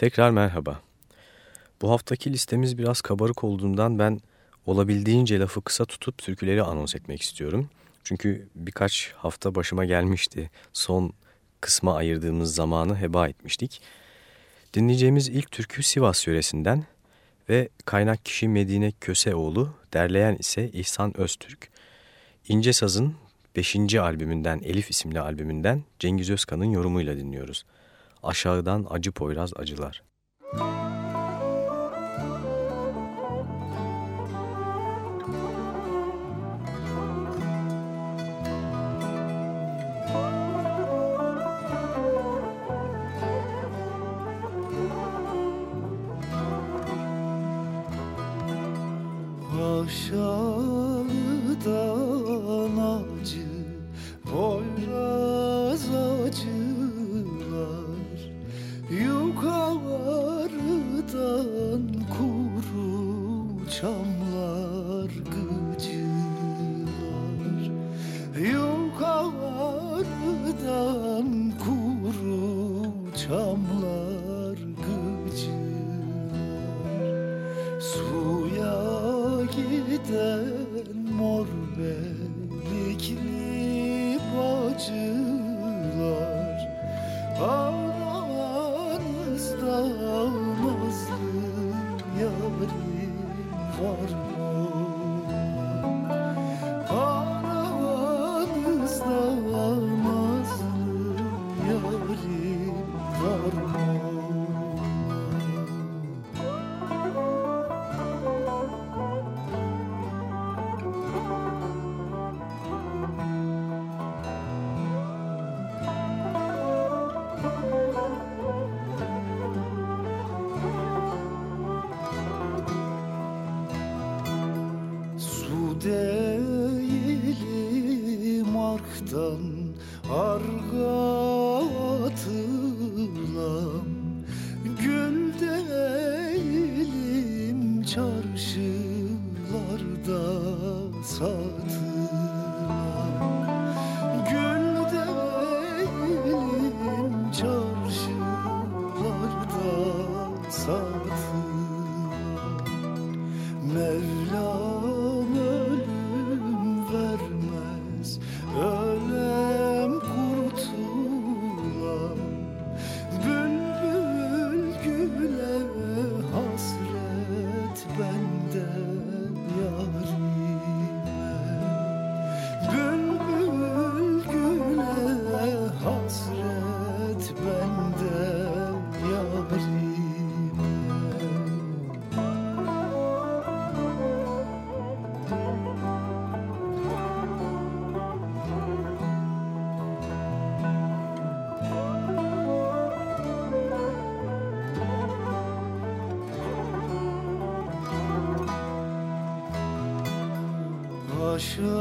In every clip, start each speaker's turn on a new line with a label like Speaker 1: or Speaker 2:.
Speaker 1: Tekrar merhaba. Bu haftaki listemiz biraz kabarık olduğundan ben olabildiğince lafı kısa tutup türküleri anons etmek istiyorum. Çünkü birkaç hafta başıma gelmişti. Son kısma ayırdığımız zamanı heba etmiştik. Dinleyeceğimiz ilk türkü Sivas yöresinden ve kaynak kişi Medine Köseoğlu, derleyen ise İhsan Öztürk. İnce Saz'ın 5. albümünden, Elif isimli albümünden Cengiz Özkan'ın yorumuyla dinliyoruz. Aşağıdan Acı Poyraz Acılar. Müzik
Speaker 2: aşağıdan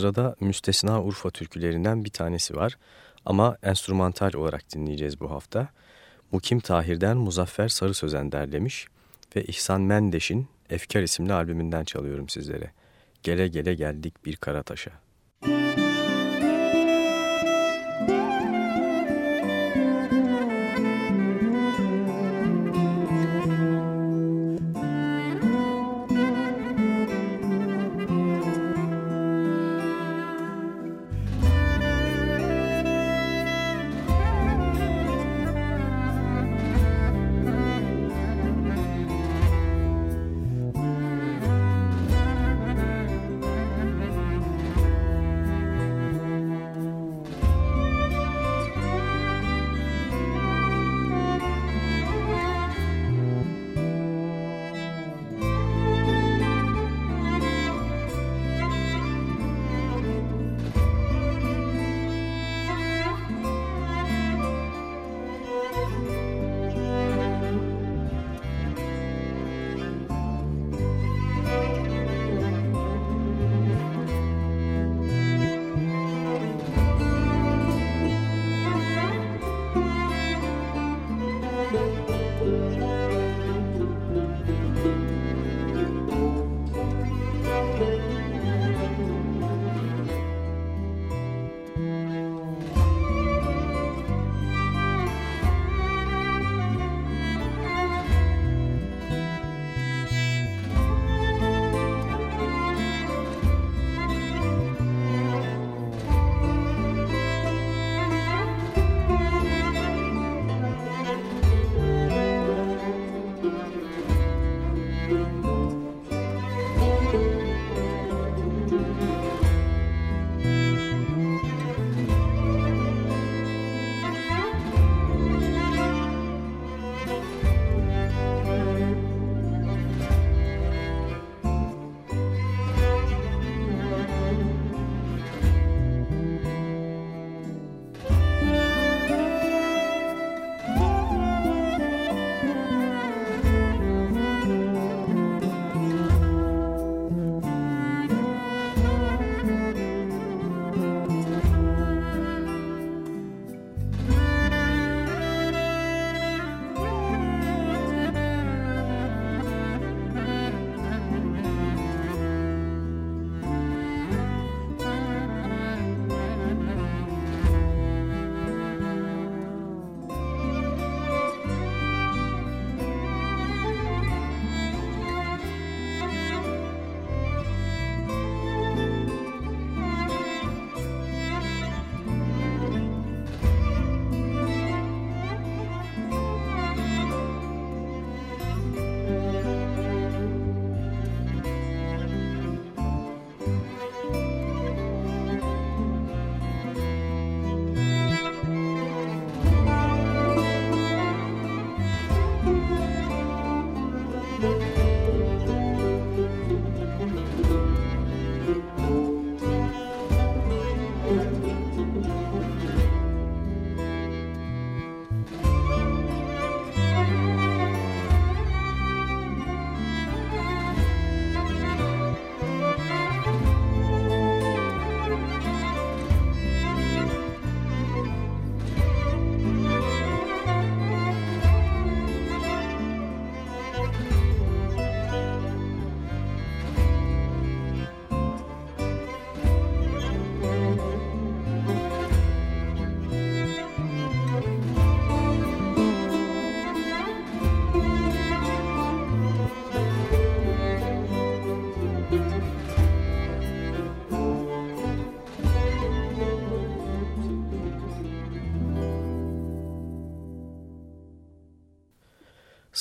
Speaker 1: Sırada müstesna Urfa türkülerinden bir tanesi var ama enstrümantal olarak dinleyeceğiz bu hafta. Mukim Tahir'den Muzaffer Sarı Sözen derlemiş ve İhsan Mendeş'in Efkar isimli albümünden çalıyorum sizlere. Gele gele geldik bir kara taşa.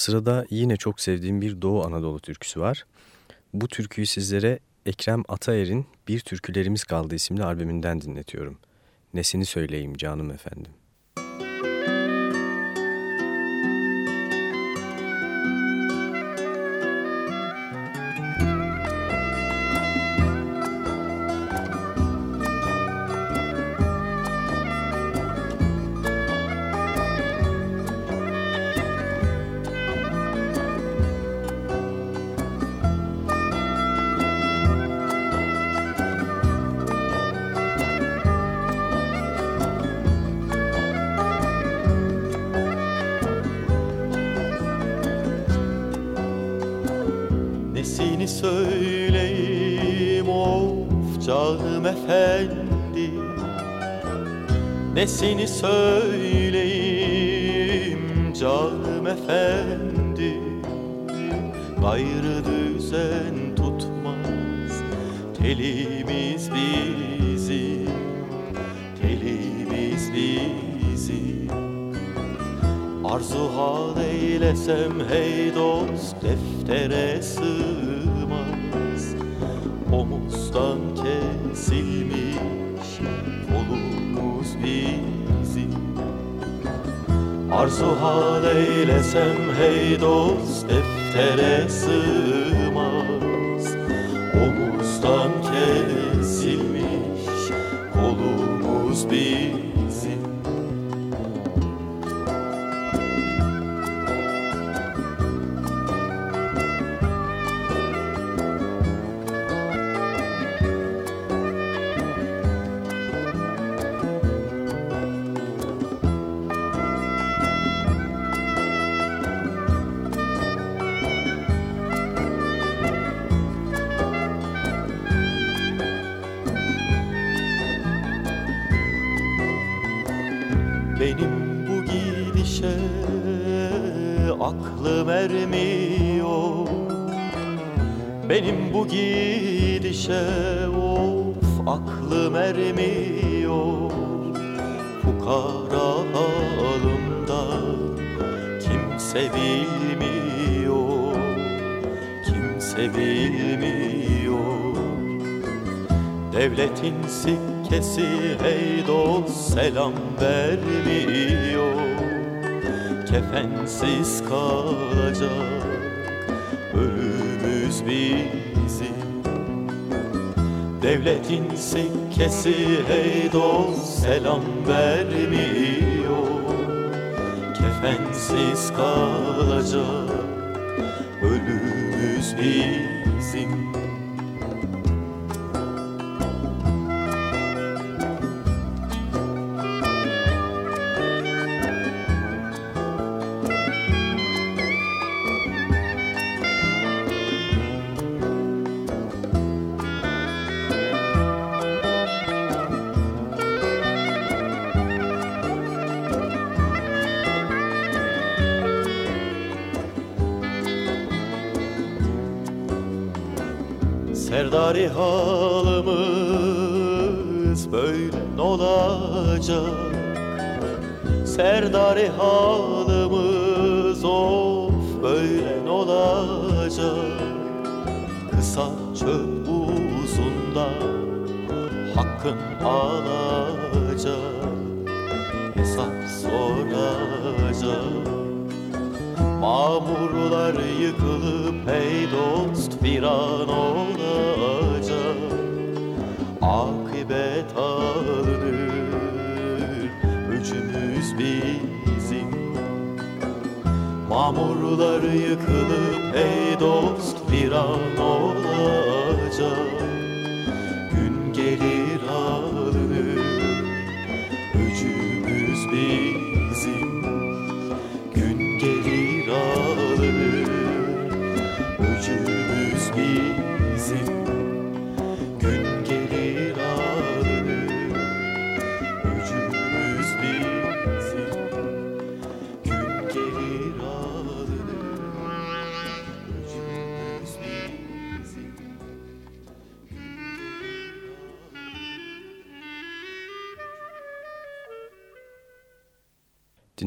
Speaker 2: Sırada yine çok sevdiğim bir Doğu Anadolu türküsü var. Bu türküyü sizlere Ekrem Ataer'in Bir Türkülerimiz Kaldı isimli albümünden dinletiyorum. Nesini söyleyeyim canım efendim.
Speaker 3: Nesini söyleyeyim? Canım efendi Gayrı düzen tutmaz. Telimiz bizi Telimiz bizi Arzu hal eylesem hey dost deftere sığmaz Omuzdan kesilmiş kolumuz bizi Arzu hal eylesem hey dost deftere sığmaz. Omuzdan kesilmiş kimse bilmiyor Kimse bilmiyor Devletin sikkesi hey dost selam vermiyor. Kefensiz kalacak ölümüz bizim. Devletin sikkesi hey dost selam vermiyor Kefensiz kalacak. Ölümüz bizim viran olacak Akıbet alınır öcümüz bizim. Mamurlar yıkılıp hey dost viran olacak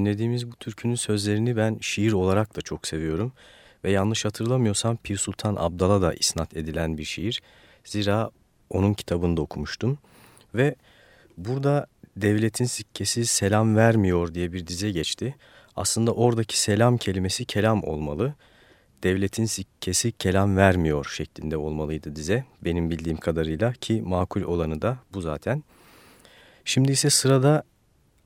Speaker 4: dinlediğimiz bu türkünün sözlerini ben şiir olarak da çok seviyorum. Ve yanlış hatırlamıyorsam Pir Sultan Abdal'a da isnat edilen bir şiir. Zira onun kitabını da okumuştum. Ve burada devletin sikkesi selam vermiyor diye bir dize geçti. Aslında oradaki selam kelimesi kelam olmalı. Devletin sikkesi kelam vermiyor şeklinde olmalıydı dize. Benim bildiğim kadarıyla ki makul olanı da bu zaten. Şimdi ise sırada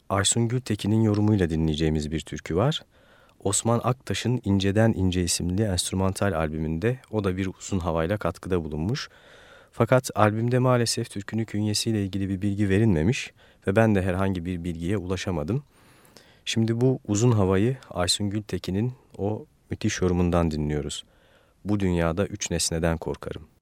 Speaker 4: Aysun Gültekin'in yorumuyla dinleyeceğimiz bir türkü var. Osman Aktaş'ın İnceden İnce isimli enstrümantal albümünde o da bir uzun havayla katkıda bulunmuş. Fakat albümde maalesef türkünün künyesiyle ilgili bir bilgi verilmemiş ve ben de herhangi bir bilgiye ulaşamadım. Şimdi bu uzun havayı Aysun Gültekin'in o müthiş yorumundan dinliyoruz. Bu dünyada üç nesneden korkarım.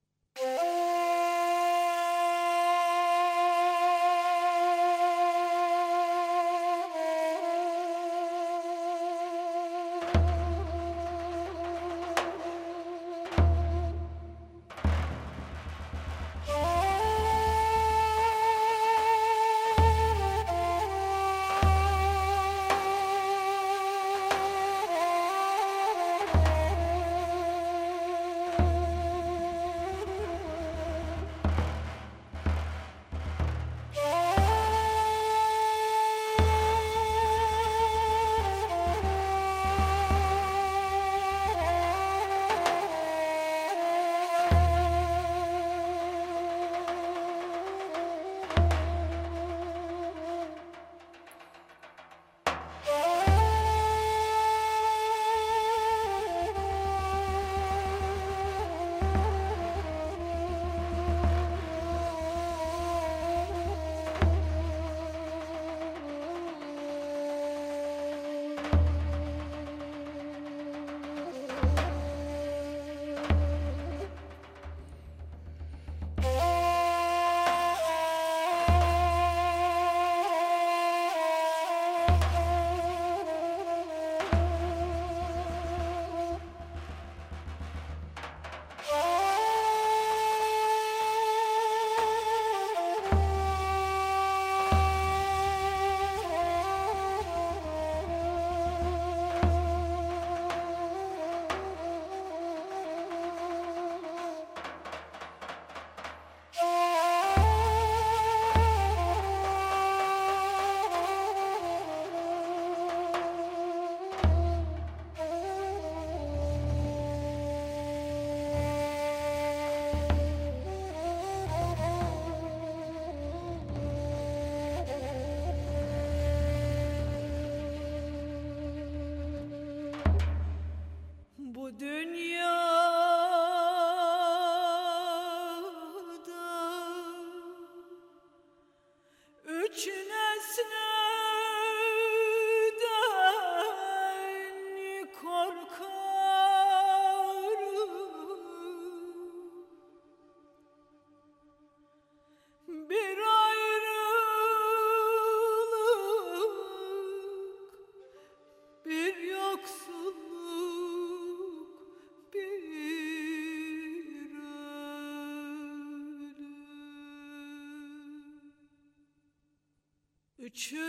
Speaker 4: Küçük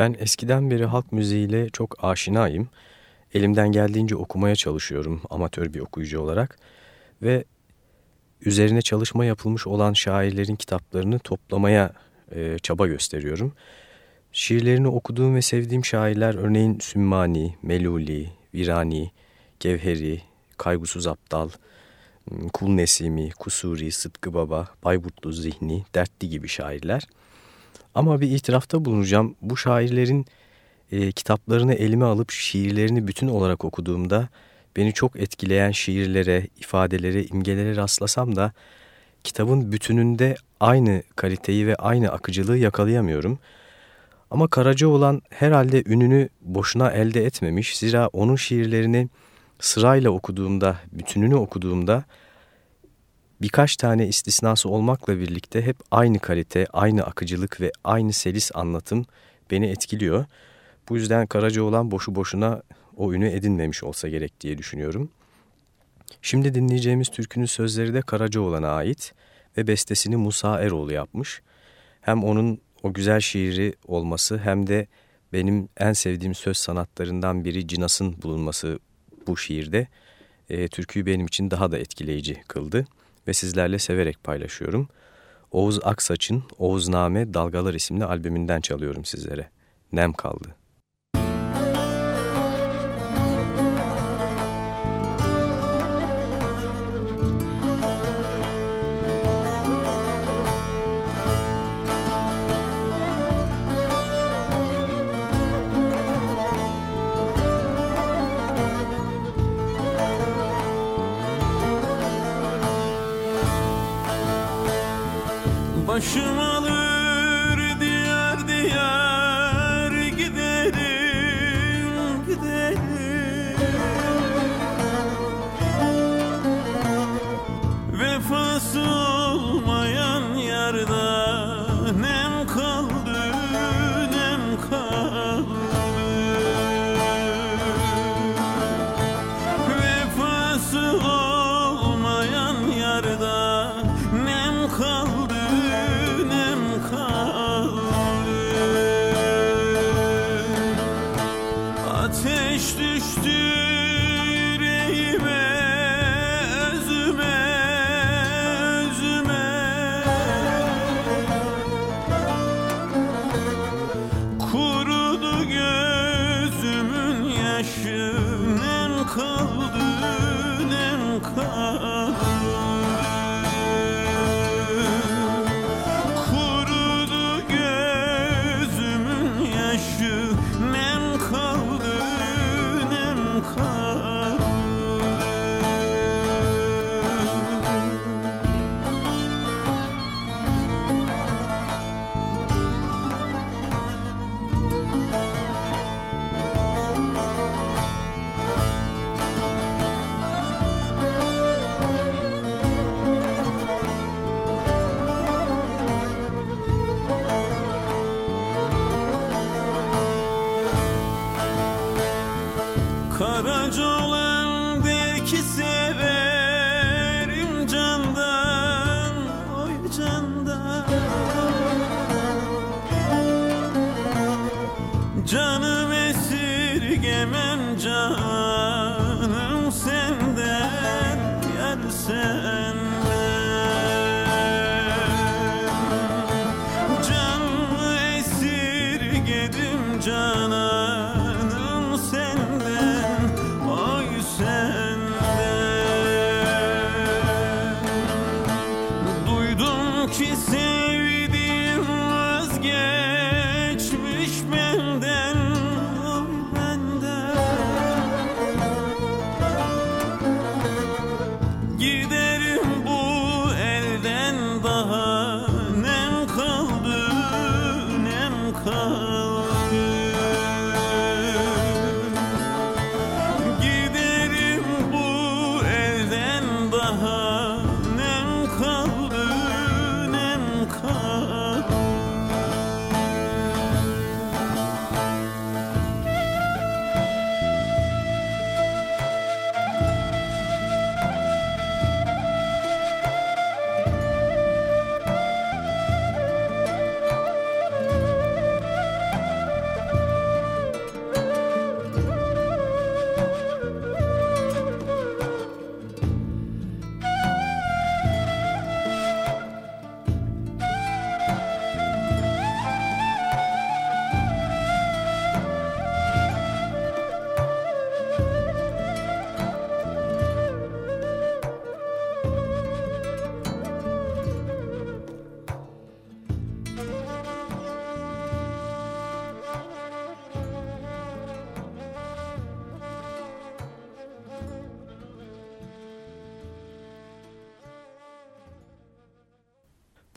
Speaker 4: Ben eskiden beri halk müziğiyle çok aşinayım.
Speaker 2: elimden geldiğince okumaya çalışıyorum amatör bir okuyucu olarak ve üzerine çalışma yapılmış olan şairlerin kitaplarını toplamaya e, çaba gösteriyorum. Şiirlerini okuduğum ve sevdiğim şairler örneğin Sümmani, Meluli, Virani, Gevheri, Kaygusuz Aptal, Kul Nesimi, Kusuri, Sıtkı Baba, Bayburtlu Zihni, Dertli gibi şairler. Ama bir itirafta bulunacağım. Bu şairlerin e, kitaplarını elime alıp şiirlerini bütün olarak okuduğumda beni çok etkileyen şiirlere, ifadelere, imgelere rastlasam da kitabın bütününde aynı kaliteyi ve aynı akıcılığı yakalayamıyorum. Ama Karaca olan herhalde ününü boşuna elde etmemiş. Zira onun şiirlerini sırayla okuduğumda, bütününü okuduğumda birkaç tane istisnası olmakla birlikte hep aynı kalite, aynı akıcılık ve aynı selis anlatım beni etkiliyor. Bu yüzden Karacaoğlan boşu boşuna o ünü edinmemiş olsa gerek diye düşünüyorum. Şimdi dinleyeceğimiz türkünün sözleri de Karacaoğlan'a ait ve bestesini Musa Eroğlu yapmış. Hem onun o güzel şiiri olması hem de benim en sevdiğim söz sanatlarından biri Cinas'ın bulunması bu şiirde e, türküyü benim için daha da etkileyici kıldı ve sizlerle severek paylaşıyorum. Oğuz Aksaç'ın Oğuzname Dalgalar isimli albümünden çalıyorum sizlere. Nem kaldı.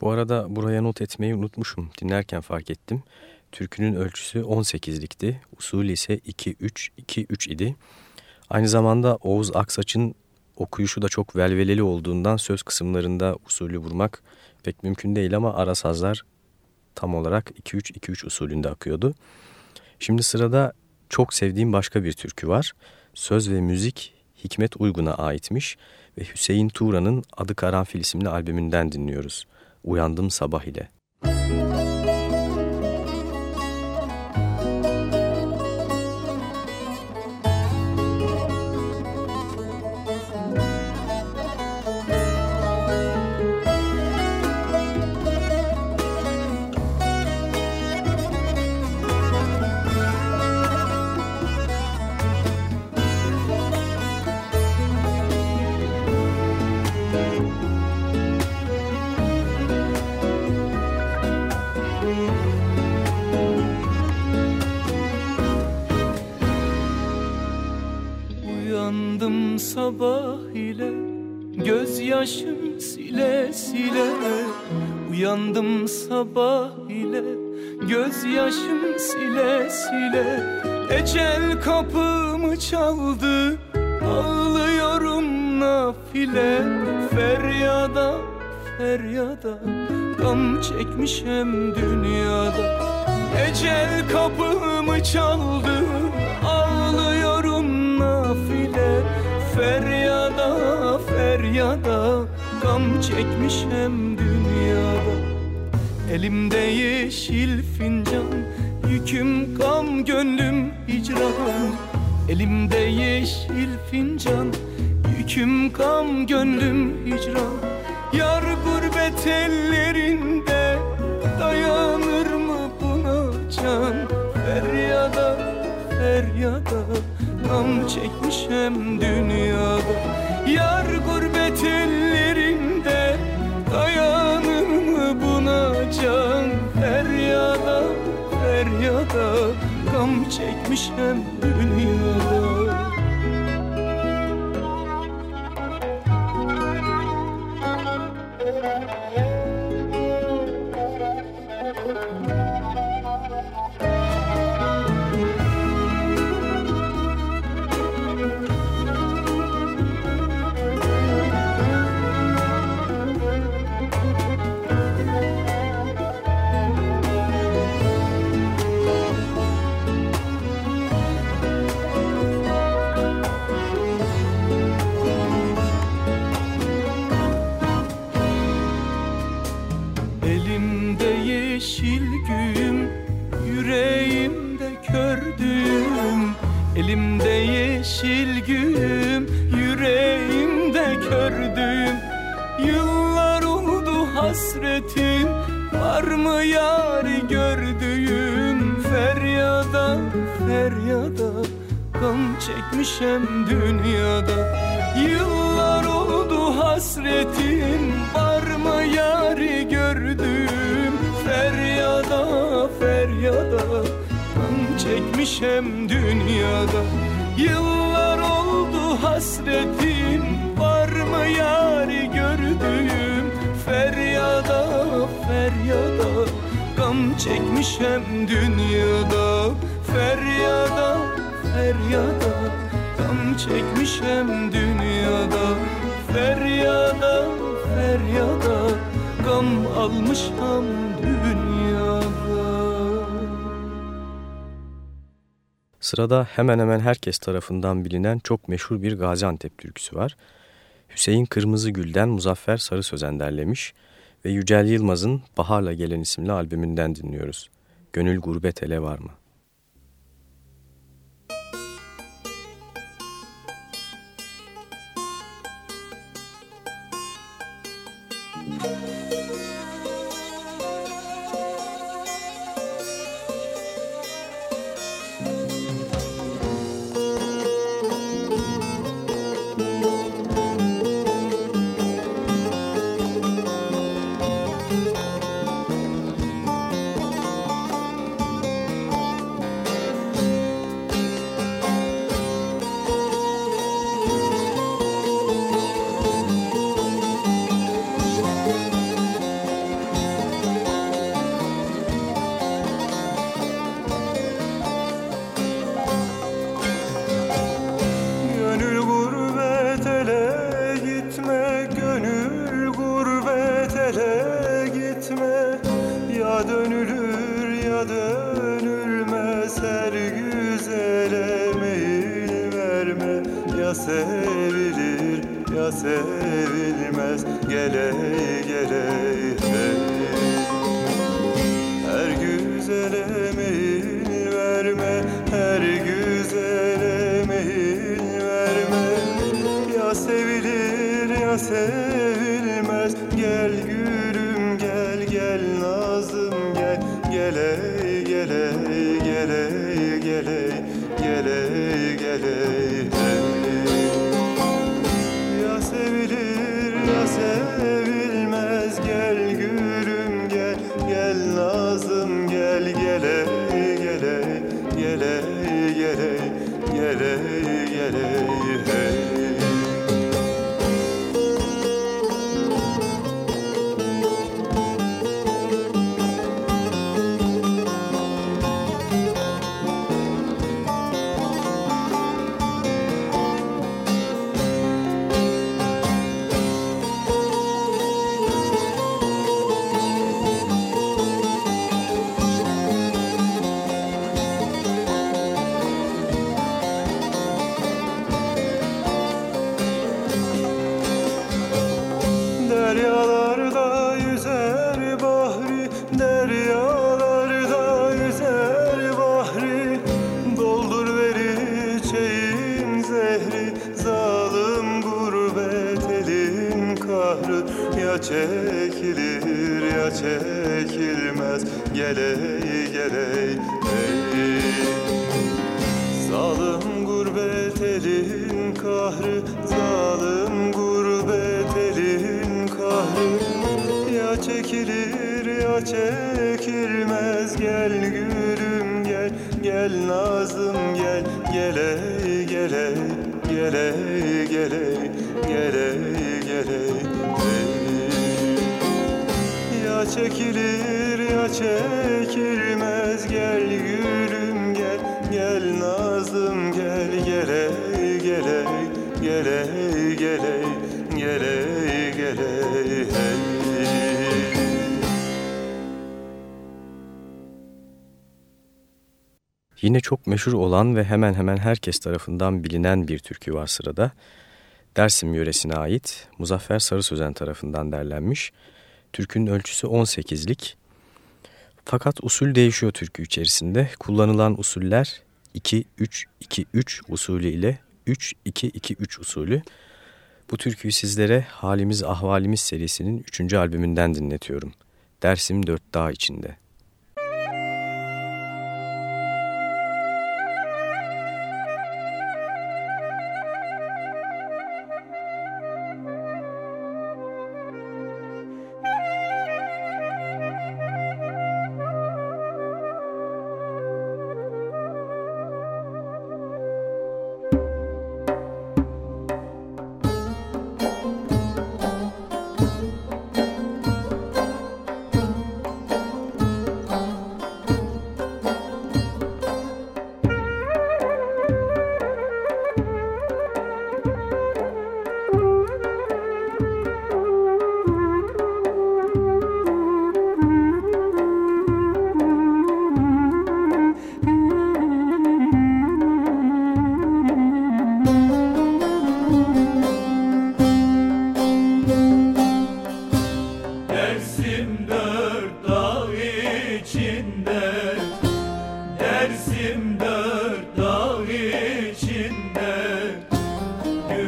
Speaker 2: Bu arada buraya not etmeyi unutmuşum. Dinlerken fark ettim. Türkünün ölçüsü 18'likti. Usulü ise 2-3-2-3 idi. Aynı zamanda Oğuz Aksaç'ın okuyuşu da çok velveleli olduğundan söz kısımlarında usulü vurmak pek mümkün değil ama ara sazlar tam olarak 2-3-2-3 usulünde akıyordu. Şimdi sırada çok sevdiğim başka bir türkü var. Söz ve müzik Hikmet Uygun'a aitmiş ve Hüseyin Tuğra'nın Adı Karanfil isimli albümünden dinliyoruz. Uyandım sabah ile.
Speaker 3: sabah sile Ecel kapımı çaldı Ağlıyorum nafile. Feryada feryada Gam çekmişem dünyada. Ecel kapımı çaldı Ağlıyorum nafile. Feryada feryada Gam çekmişem dünyada. Elimde yeşil fincan Yüküm gam gönlüm hicran Elimde yeşil fincan. Yüküm gam gönlüm hicran Yar gurbet ellerinde Dayanır mı buna can? Feryada feryada Gam çekmişem dünyada çekmişem dünyada yeşil güm Yüreğimde kördüğüm Elimde yeşil güm Yüreğimde kördüğüm Yıllar oldu hasretim Var mı yari gördüğüm? Feryada feryada Gam çekmişem dünyada çekmişem dünyada. Yıllar oldu hasretim Var mı yari gördüğüm? Feryada feryada Gam çekmişem dünyada. Feryada feryada Gam çekmişem dünyada. Feryada feryada Gam almışam
Speaker 2: Sırada hemen hemen herkes tarafından bilinen çok meşhur bir Gaziantep türküsü var. Hüseyin Kırmızıgül'den Muzaffer Sarı Sözen derlemiş ve Yücel Yılmaz'ın Baharla Gelen isimli albümünden dinliyoruz. Gönül gurbet ele var mı? Yine çok meşhur olan ve hemen hemen herkes tarafından bilinen bir türkü var sırada. Dersim yöresine ait Muzaffer Sarı Sözen tarafından derlenmiş. Türkünün ölçüsü 18'lik. Fakat usul değişiyor türkü içerisinde. Kullanılan usuller 2-3-2-3 usulü ile 3-2-2-3 usulü. Bu türküyü sizlere Halimiz Ahvalimiz serisinin 3. albümünden dinletiyorum. Dersim 4 Dağ içinde.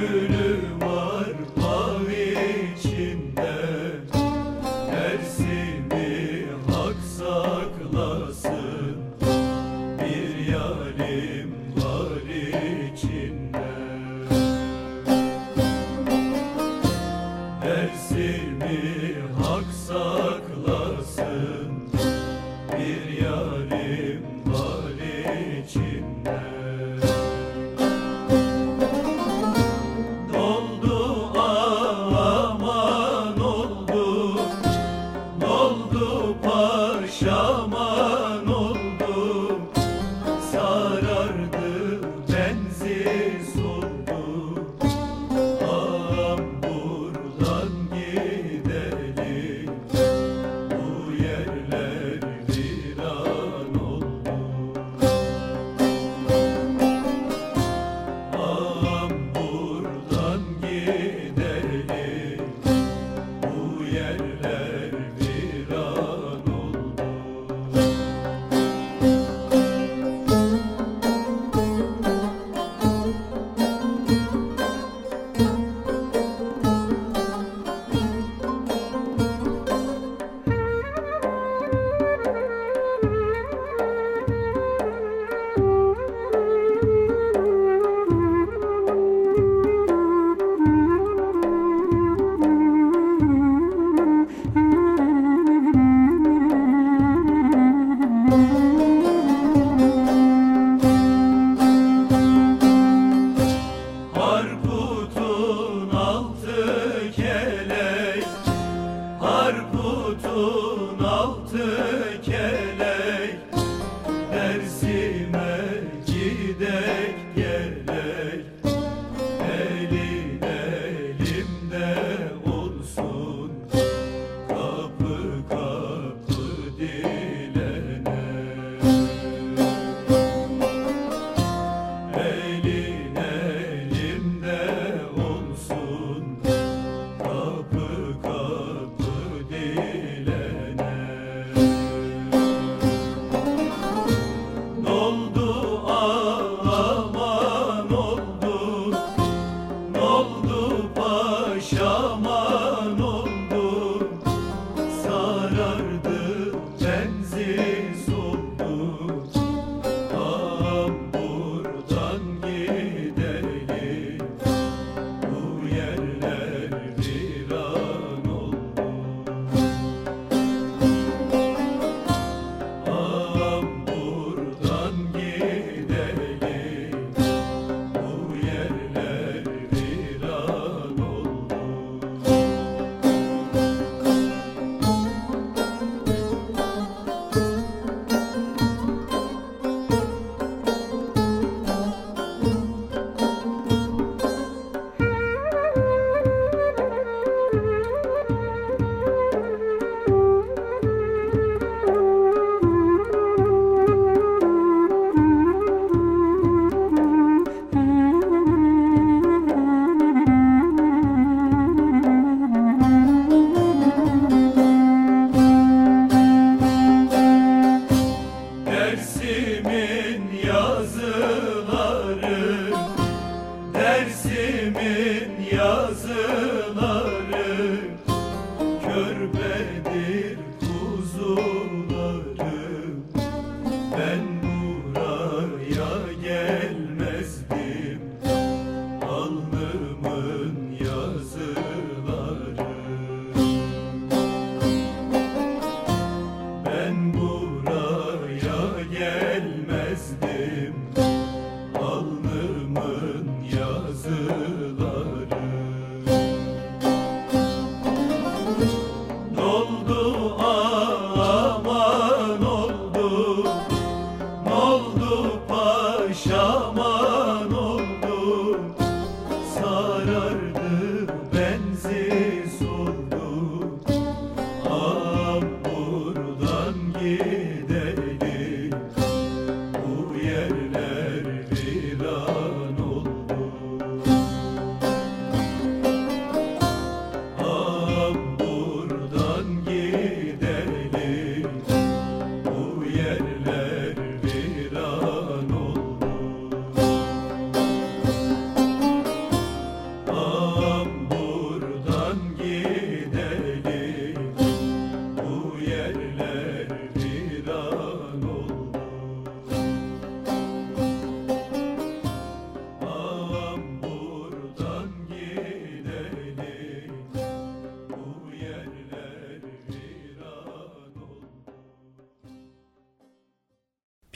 Speaker 3: good.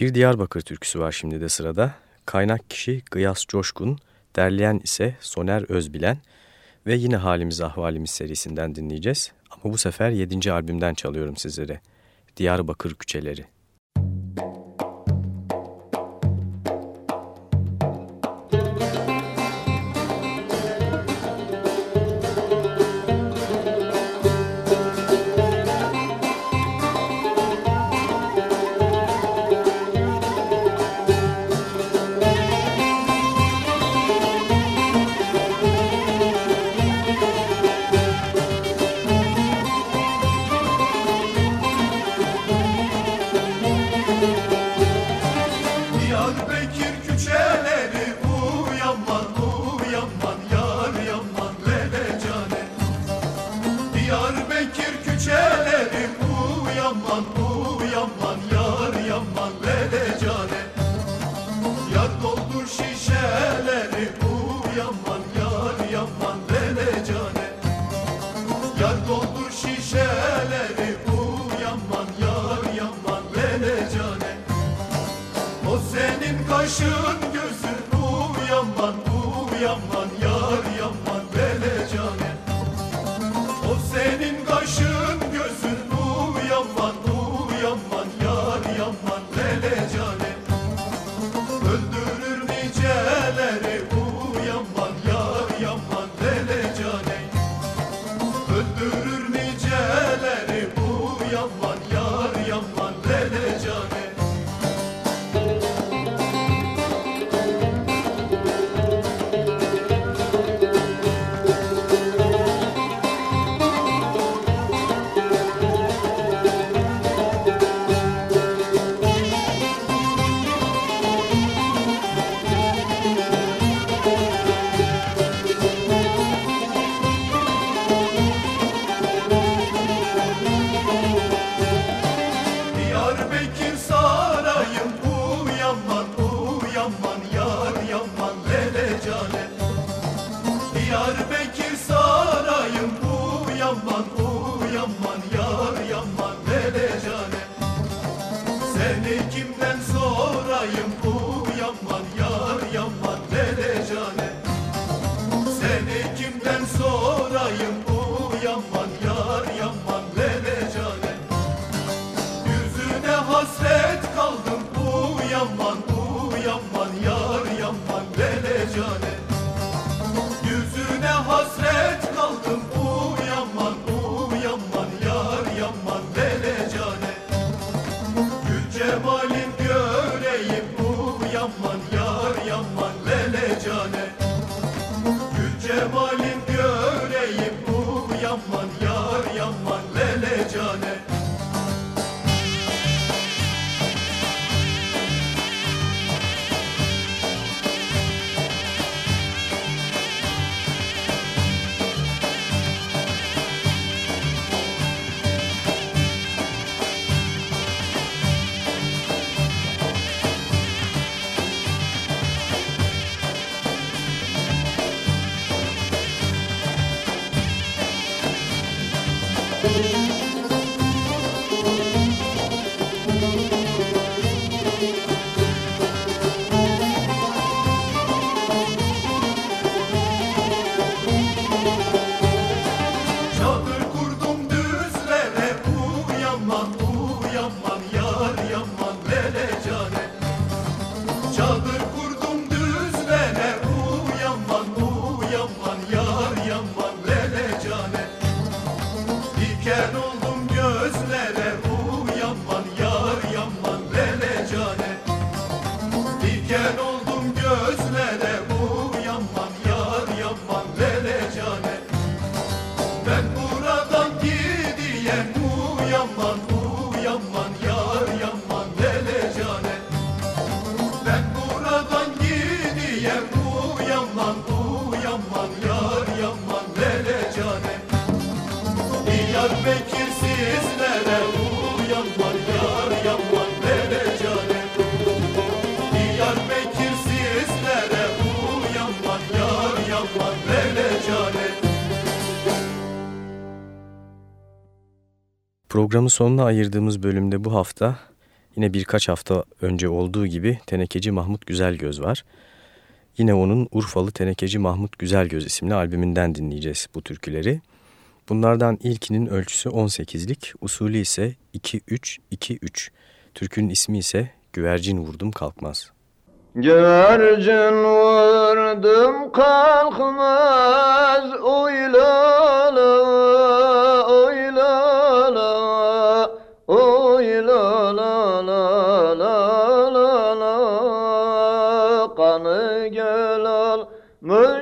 Speaker 3: Bir Diyarbakır türküsü var şimdi de sırada. Kaynak kişi Gıyas Coşkun, derleyen ise Soner Özbilen ve yine Halimiz Ahvalimiz serisinden dinleyeceğiz. Ama bu sefer 7. albümden çalıyorum sizlere. Diyarbakır Küçeleri. You.
Speaker 2: Programın sonuna ayırdığımız bölümde bu hafta yine birkaç hafta önce olduğu gibi Tenekeci Mahmut Güzelgöz var. Yine onun Urfalı Tenekeci Mahmut Güzelgöz isimli albümünden dinleyeceğiz bu türküleri. Bunlardan ilkinin ölçüsü 18'lik, usulü ise 2-3-2-3. Türkünün ismi ise Güvercin Vurdum Kalkmaz.
Speaker 5: Güvercin vurdum kalkmaz uylalı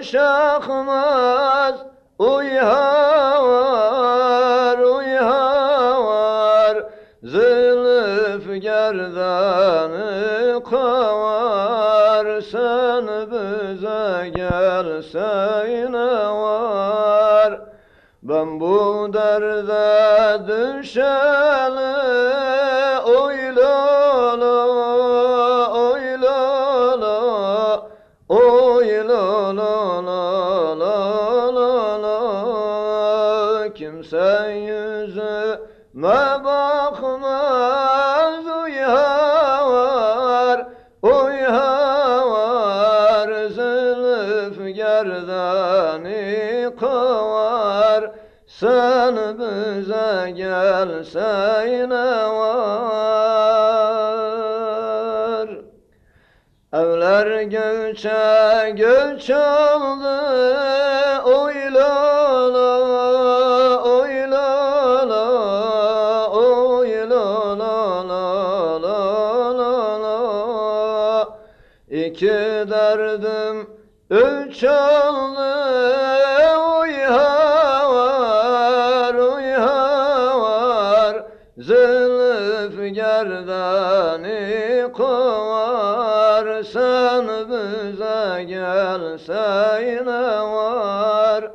Speaker 5: şahmaz uyhar uyhar zülüf gerdanı kavar. Sen bize gelse yine var? Ben bu derde düşelim Sen bize gelse var Evler göçe göç aldı oylala, la, la, la. İki derdim üç aldı bize gelse yine var.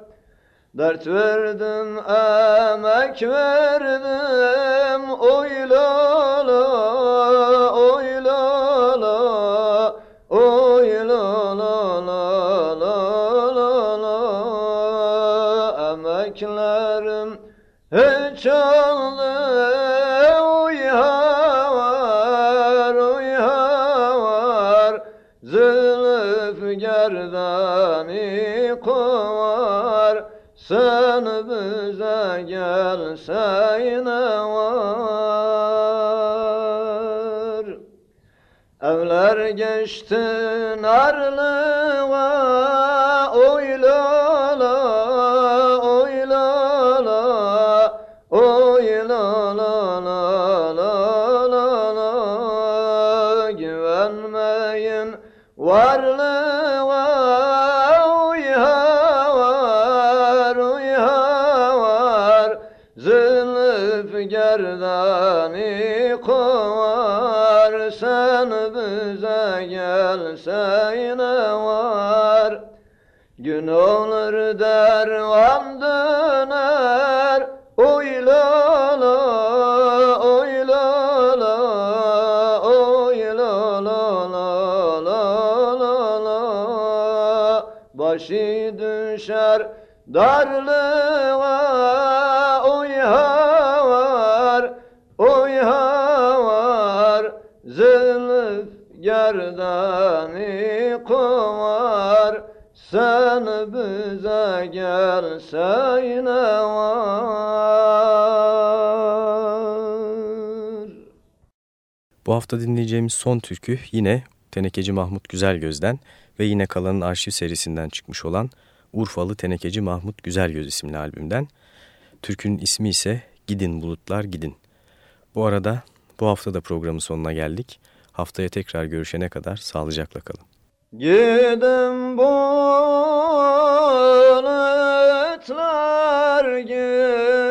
Speaker 5: Dert verdim, emek verdim, oylala, bize gelse yine var. Evler geçti ಸರ್ವಂ bize gelsen var
Speaker 2: Bu hafta dinleyeceğimiz son türkü yine Tenekeci Mahmut Güzelgöz'den ve yine Kalan'ın arşiv serisinden çıkmış olan Urfalı Tenekeci Mahmut Güzelgöz isimli albümden. Türkünün ismi ise Gidin Bulutlar Gidin. Bu arada bu hafta da programın sonuna geldik. Haftaya tekrar görüşene kadar sağlıcakla kalın.
Speaker 5: Gidin bulutlar gidin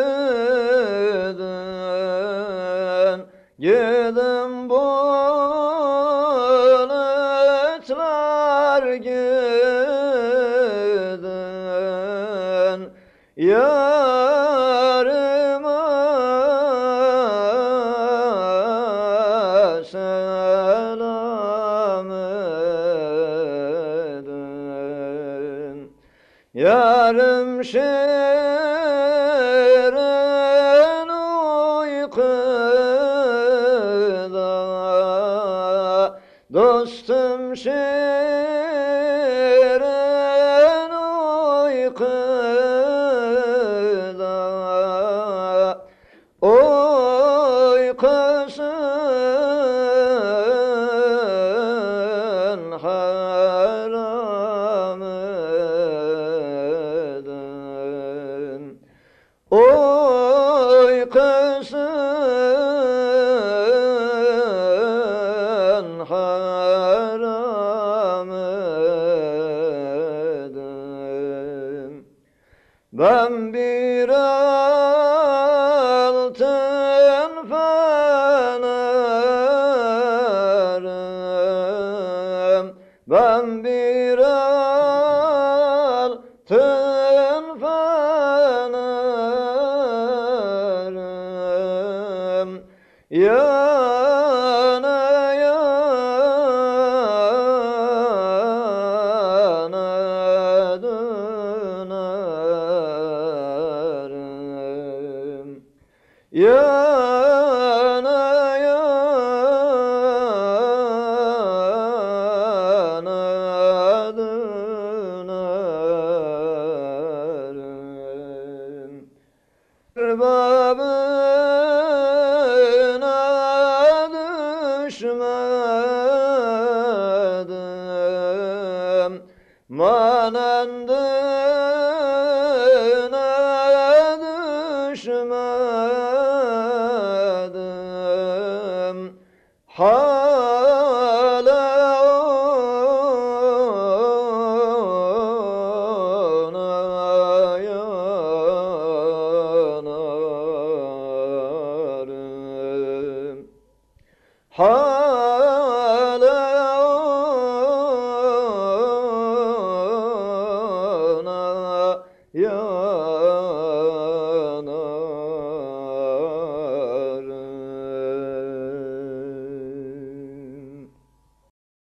Speaker 5: Ben bir